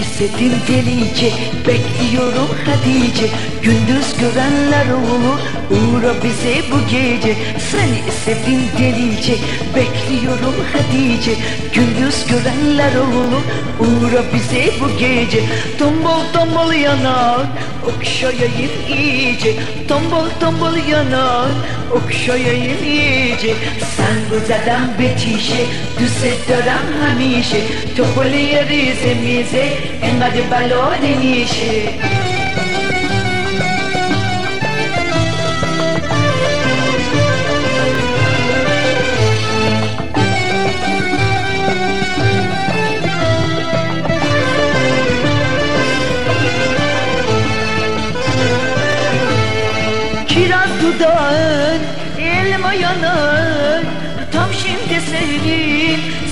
istedim delice Bekliyorum Hatice Gündüz görenler olur Uğra bize bu gece. Seni sevdim delice Bekliyorum Hatice. Gündüz görenler olur Uğra bize bu gece. Tombul tombul yanar Okşayayım iyice. Tombul tombul yanar Okşayayım iyice. Sen güzelden betişe Düse dönem hamişe. Topoli yeri zemize En hadi balon enişe dudağın elma yanar Tam şimdi sevdim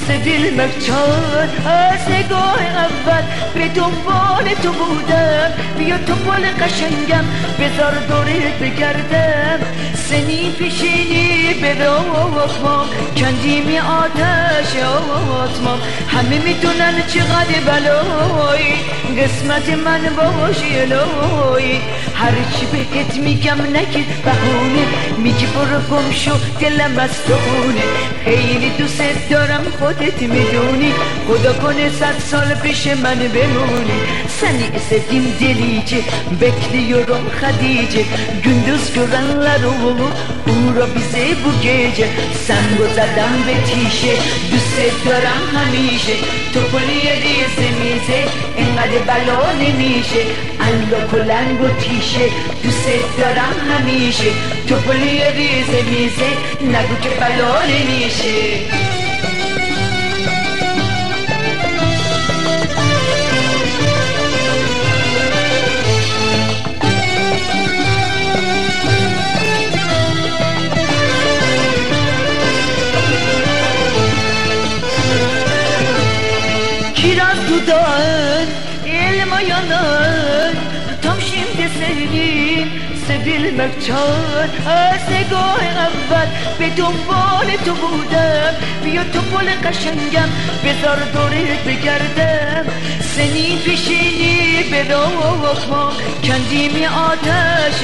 sevilmek çağır از نگاه اول به دنبال تو بودم. بیا تو بال قشنگم بذار دورت بگردم. سنی پیشینی به راهمام کندیمی آتش آتمام همه می‌دونن چقدر بلایی. قسمت من باشی الهی. هر چی بهت میگم نگیر بهونه. میگی برو گم شو دلم از تو خیلی دوست دارم خودت می‌دونی؟ خدا کنه صد سال پیش من بمونی. seni istedim delice Bekliyorum Hadice Gündüz görenler olur Uğra bize bu gece Sen güzelden ve tişe Düse dörem همیشه. تو کلی ریزمیزه اینقدر بلا نمیشه. الا کلنگ و تیشه. دوست دارم همیشه. تو کلی ریزمیزه نگو که Biraz dudağın elma yanağın. Tam şimdi sevdim sevilmek çağır از نگاه اول. به دنبال تو بودم بیا تو پل قشنگم. بذار دورت بگردم. سنی پیشینی به راهمام کندیمی آتش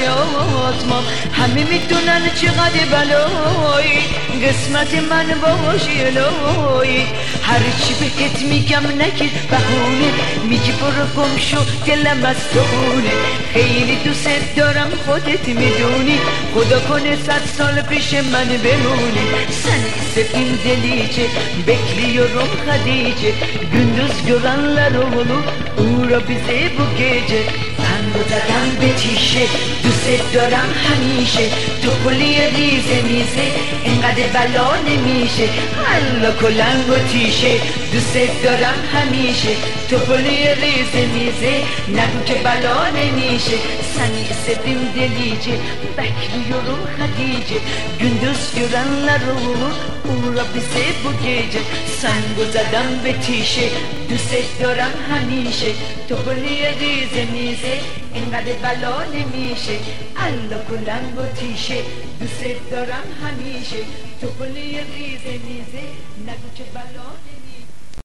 آتمام همه می‌دونن چقدر بلایی. قسمت من باشی الهی. هر چی بهت میگم نگیر بهونه. میگی برو گم شو دلم از خیلی دوست دارم خودت می‌دونی. خدا کنه صد سال پیش من بمونی. sen istedim delice Bekliyorum Hadice Gündüz görenler olur Uğra bize bu gece Sen buradan betişe دوست دارم همیشه. تو کلی ریزه میزه اینقدر بلا نمیشه. حالا کلنگ و تیشه دوست دارم همیشه. تو کلی ریزه میزه نگو که بلا نمیشه. seni istedim delice Bekliyorum Hatice Gündüz görenler olur Uğra bize bu gece Sen güzelden betişe دوست دارم همیشه. تو کلی ریزه میزه اینقدر بلا نمیشه. الله و تیشه دوست دارم همیشه. تو کلی ریزه میزه نگو که بلا نمیشه.